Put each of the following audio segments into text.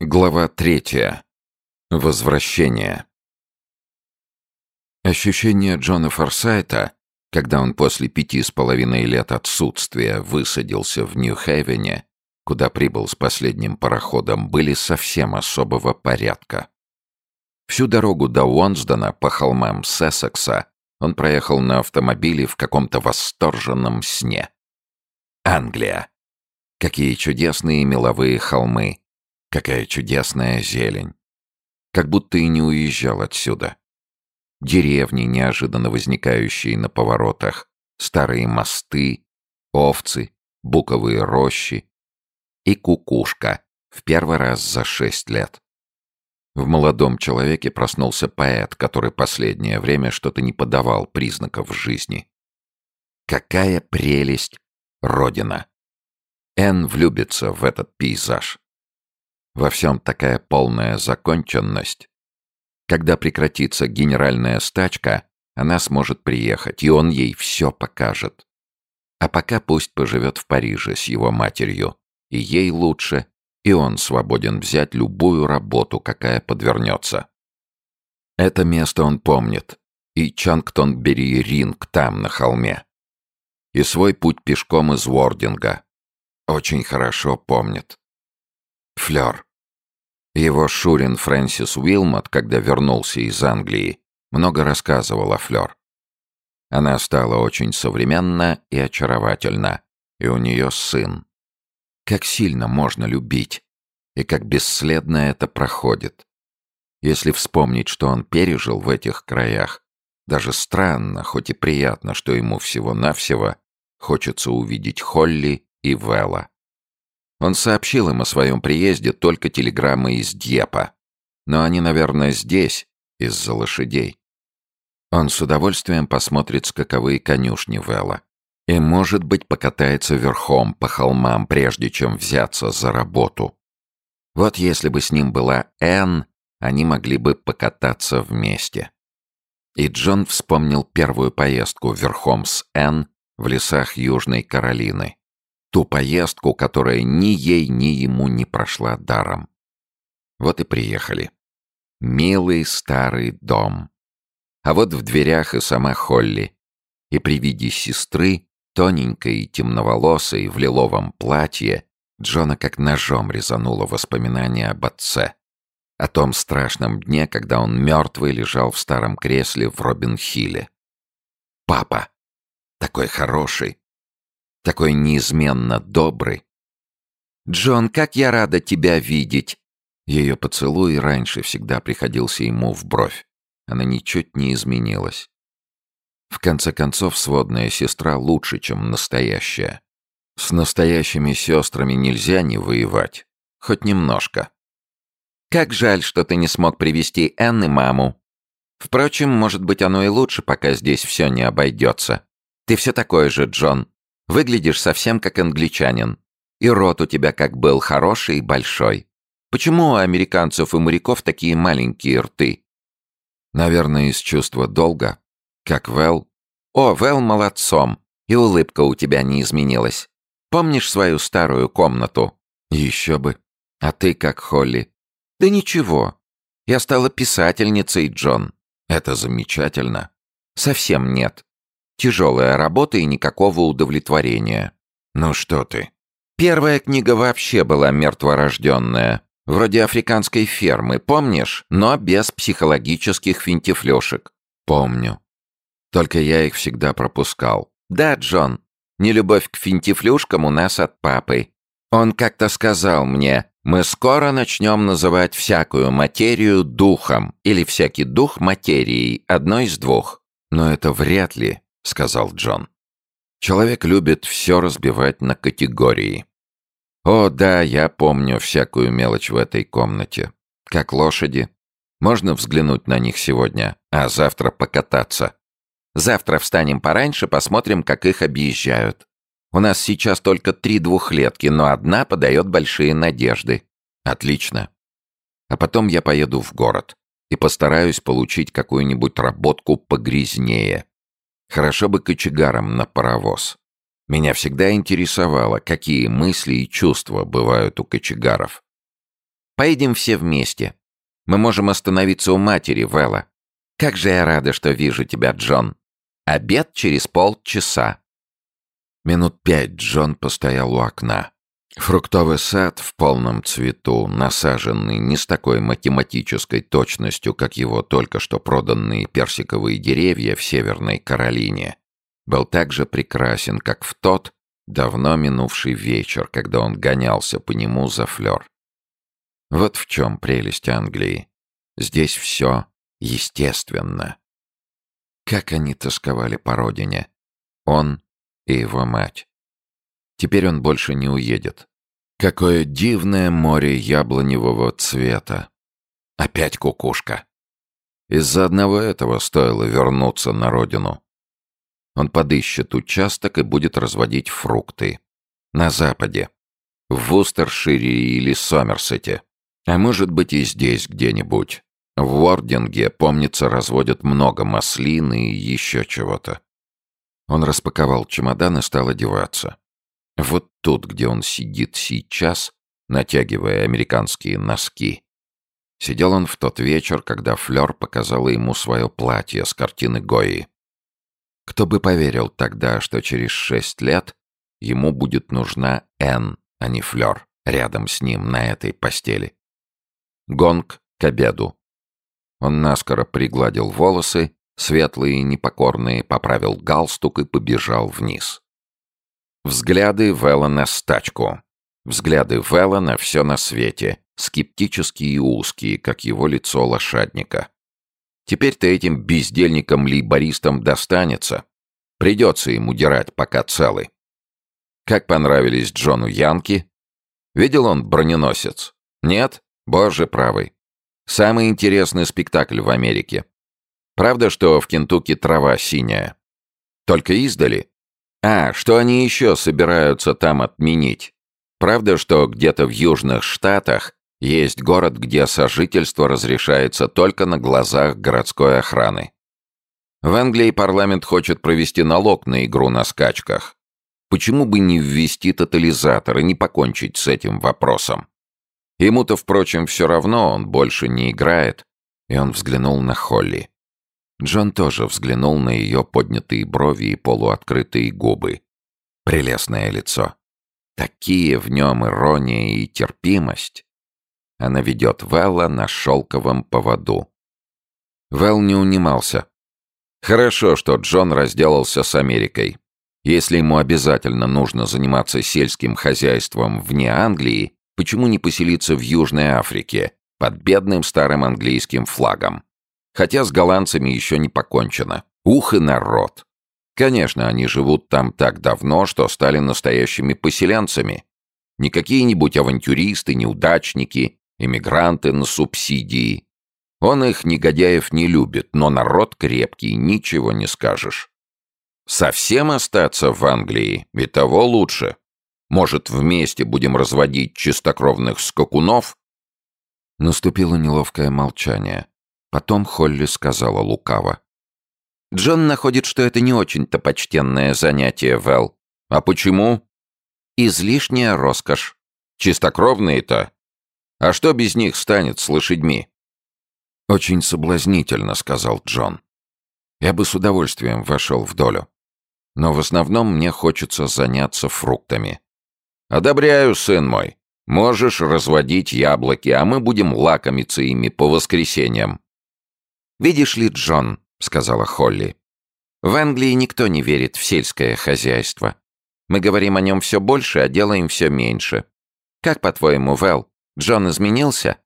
Глава третья. Возвращение. Ощущение Джона Форсайта, когда он после пяти с половиной лет отсутствия высадился в Нью-Хейвене, куда прибыл с последним пароходом, были совсем особого порядка. Всю дорогу до Уонсдена по холмам Сессекса он проехал на автомобиле в каком-то восторженном сне. Англия. Какие чудесные меловые холмы. Какая чудесная зелень. Как будто и не уезжал отсюда. Деревни, неожиданно возникающие на поворотах, старые мосты, овцы, буковые рощи и кукушка в первый раз за шесть лет. В молодом человеке проснулся поэт, который последнее время что-то не подавал признаков жизни. Какая прелесть Родина! Энн влюбится в этот пейзаж. Во всем такая полная законченность. Когда прекратится генеральная стачка, она сможет приехать, и он ей все покажет. А пока пусть поживет в Париже с его матерью. И ей лучше, и он свободен взять любую работу, какая подвернется. Это место он помнит. И Чангтон-Бери-Ринг там, на холме. И свой путь пешком из Вординга. Очень хорошо помнит. Флёр. Его Шурин Фрэнсис Уилмот, когда вернулся из Англии, много рассказывал о Флёр. Она стала очень современна и очаровательна, и у нее сын. Как сильно можно любить, и как бесследно это проходит. Если вспомнить, что он пережил в этих краях, даже странно, хоть и приятно, что ему всего-навсего хочется увидеть Холли и Вэлла. Он сообщил им о своем приезде только телеграммой из Дьепа. Но они, наверное, здесь, из-за лошадей. Он с удовольствием посмотрит скаковые конюшни Вэлла. И, может быть, покатается верхом по холмам, прежде чем взяться за работу. Вот если бы с ним была Энн, они могли бы покататься вместе. И Джон вспомнил первую поездку верхом с Энн в лесах Южной Каролины. Ту поездку, которая ни ей, ни ему не прошла даром. Вот и приехали. Милый старый дом. А вот в дверях и сама Холли. И при виде сестры, тоненькой и темноволосой, в лиловом платье, Джона как ножом резануло воспоминание об отце. О том страшном дне, когда он мертвый лежал в старом кресле в Робин-Хилле. Папа. Такой хороший, такой неизменно добрый. «Джон, как я рада тебя видеть!» Ее поцелуй раньше всегда приходился ему в бровь. Она ничуть не изменилась. В конце концов, сводная сестра лучше, чем настоящая. С настоящими сестрами нельзя не воевать. Хоть немножко. Как жаль, что ты не смог привести Энн и маму. Впрочем, может быть, оно и лучше, пока здесь все не обойдется. Ты все такой же, Джон. Выглядишь совсем как англичанин. И рот у тебя как был хороший и большой. Почему у американцев и моряков такие маленькие рты? Наверное, из чувства долга. Как Вэл. О, Вэл молодцом. И улыбка у тебя не изменилась. Помнишь свою старую комнату? Еще бы. А ты как Холли? Да ничего. Я стала писательницей, Джон. Это замечательно. Совсем нет. Тяжелая работа и никакого удовлетворения. Ну что ты. Первая книга вообще была мертворожденная. Вроде африканской фермы, помнишь? Но без психологических финтифлёшек. Помню. Только я их всегда пропускал. Да, Джон. Нелюбовь к финтифлюшкам у нас от папы. Он как-то сказал мне, мы скоро начнем называть всякую материю духом или всякий дух материей, одно из двух. Но это вряд ли, — сказал Джон. «Человек любит все разбивать на категории. О, да, я помню всякую мелочь в этой комнате. Как лошади. Можно взглянуть на них сегодня, а завтра покататься. Завтра встанем пораньше, посмотрим, как их объезжают. У нас сейчас только три двухлетки, но одна подает большие надежды. Отлично. А потом я поеду в город и постараюсь получить какую-нибудь работку погрязнее. Хорошо бы кочегаром на паровоз. Меня всегда интересовало, какие мысли и чувства бывают у кочегаров. Поедем все вместе. Мы можем остановиться у матери, Вэлла. Как же я рада, что вижу тебя, Джон. Обед через полчаса». Минут пять Джон постоял у окна. Фруктовый сад в полном цвету, насаженный не с такой математической точностью, как его только что проданные персиковые деревья в Северной Каролине, был так же прекрасен, как в тот давно минувший вечер, когда он гонялся по нему за флёр. Вот в чем прелесть Англии. Здесь все естественно. Как они тосковали по родине. Он и его мать. Теперь он больше не уедет. Какое дивное море яблоневого цвета. Опять кукушка. Из-за одного этого стоило вернуться на родину. Он подыщет участок и будет разводить фрукты. На западе. В Вустершире или Сомерсете. А может быть и здесь где-нибудь. В Уординге, помнится, разводят много маслин и еще чего-то. Он распаковал чемодан и стал одеваться. Вот тут, где он сидит сейчас, натягивая американские носки. Сидел он в тот вечер, когда Флёр показала ему свое платье с картины Гои. Кто бы поверил тогда, что через шесть лет ему будет нужна Энн, а не Флёр, рядом с ним на этой постели. Гонг к обеду. Он наскоро пригладил волосы, светлые и непокорные, поправил галстук и побежал вниз. Взгляды Вэлла на стачку. Взгляды Вэлла на все на свете, скептические и узкие, как его лицо лошадника. Теперь-то этим бездельникам-лейбористам достанется. Придется им удирать, пока целы. Как понравились Джону Янки? Видел он броненосец? Нет? Боже правый. Самый интересный спектакль в Америке. Правда, что в Кентукки трава синяя? Только издали? А, что они еще собираются там отменить? Правда, что где-то в Южных Штатах есть город, где сожительство разрешается только на глазах городской охраны? В Англии парламент хочет провести налог на игру на скачках. Почему бы не ввести тотализатор и не покончить с этим вопросом? Ему-то, впрочем, все равно, он больше не играет. И он взглянул на Холли. Джон тоже взглянул на ее поднятые брови и полуоткрытые губы. Прелестное лицо. Такие в нем ирония и терпимость. Она ведет Вэлла на шелковом поводу. Вэл не унимался. Хорошо, что Джон разделался с Америкой. Если ему обязательно нужно заниматься сельским хозяйством вне Англии, почему не поселиться в Южной Африке под бедным старым английским флагом? Хотя с голландцами еще не покончено. Ух и народ! Конечно, они живут там так давно, что стали настоящими поселенцами. Не какие-нибудь авантюристы, неудачники, эмигранты на субсидии. Он их, негодяев, не любит, но народ крепкий, ничего не скажешь. Совсем остаться в Англии и того лучше. Может, вместе будем разводить чистокровных скакунов? Наступило неловкое молчание. Потом Холли сказала лукаво. «Джон находит, что это не очень-то почтенное занятие, Вэл. А почему?» «Излишняя роскошь. Чистокровные-то. А что без них станет с лошадьми?» «Очень соблазнительно», — сказал Джон. «Я бы с удовольствием вошел в долю. Но в основном мне хочется заняться фруктами». «Одобряю, сын мой. Можешь разводить яблоки, а мы будем лакомиться ими по воскресеньям. «Видишь ли, Джон», — сказала Холли, — «в Англии никто не верит в сельское хозяйство. Мы говорим о нем все больше, а делаем все меньше. Как, по-твоему, Вэл, Джон изменился?»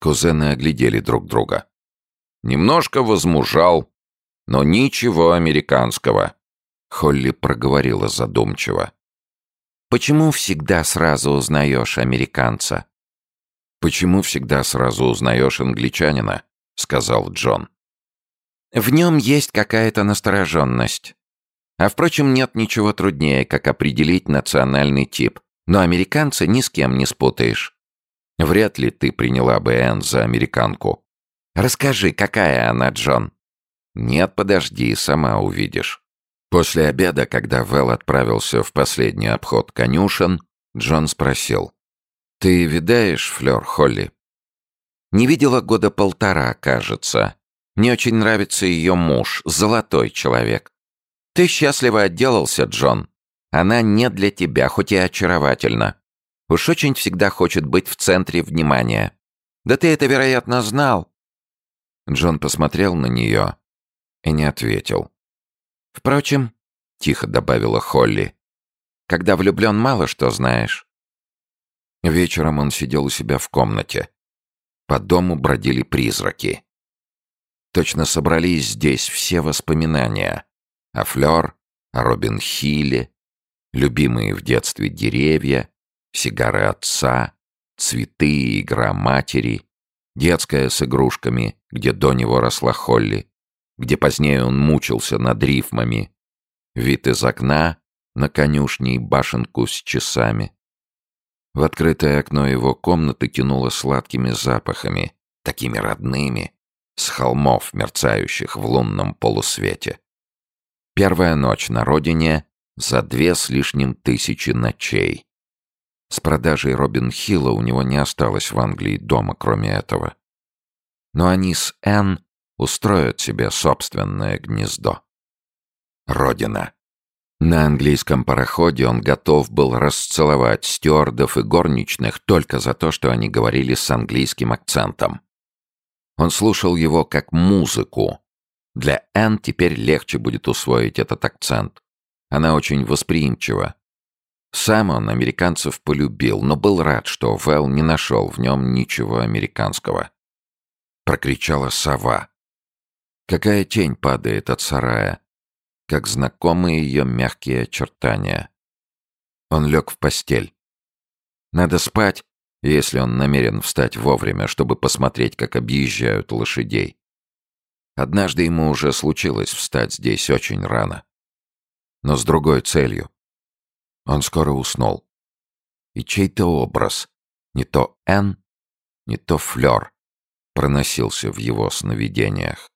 Кузены оглядели друг друга. «Немножко возмужал, но ничего американского», — Холли проговорила задумчиво. «Почему всегда сразу узнаешь американца?» «Почему всегда сразу узнаешь англичанина?» — сказал Джон. «В нем есть какая-то настороженность. А впрочем, нет ничего труднее, как определить национальный тип. Но американца ни с кем не спутаешь. Вряд ли ты приняла бы Энн за американку. Расскажи, какая она, Джон?» «Нет, подожди, сама увидишь». После обеда, когда Вэл отправился в последний обход конюшен, Джон спросил. «Ты видаешь Флёр Холли?» Не видела года полтора, кажется. Мне очень нравится ее муж, золотой человек. Ты счастливо отделался, Джон. Она не для тебя, хоть и очаровательна. Уж очень всегда хочет быть в центре внимания. Да ты это, вероятно, знал. Джон посмотрел на нее и не ответил. Впрочем, тихо добавила Холли, когда влюблен, мало что знаешь. Вечером он сидел у себя в комнате. По дому бродили призраки. Точно собрались здесь все воспоминания. О Флёр, о Робин Хилле, любимые в детстве деревья, сигары отца, цветы и игра матери, детская с игрушками, где до него росла Холли, где позднее он мучился над рифмами, вид из окна на конюшне и башенку с часами. В открытое окно его комнаты тянуло сладкими запахами, такими родными, с холмов, мерцающих в лунном полусвете. Первая ночь на родине за две с лишним тысячи ночей. С продажей Робин Хилла у него не осталось в Англии дома, кроме этого. Но они с Энн устроят себе собственное гнездо. Родина. На английском пароходе он готов был расцеловать стюардов и горничных только за то, что они говорили с английским акцентом. Он слушал его как музыку. Для Энн теперь легче будет усвоить этот акцент. Она очень восприимчива. Сам он американцев полюбил, но был рад, что Вэл не нашел в нем ничего американского. Прокричала сова. Какая тень падает от сарая, как знакомые ее мягкие очертания. Он лег в постель. Надо спать, если он намерен встать вовремя, чтобы посмотреть, как объезжают лошадей. Однажды ему уже случилось встать здесь очень рано. Но с другой целью. Он скоро уснул. И чей-то образ, не то Н, не то Флёр, проносился в его сновидениях.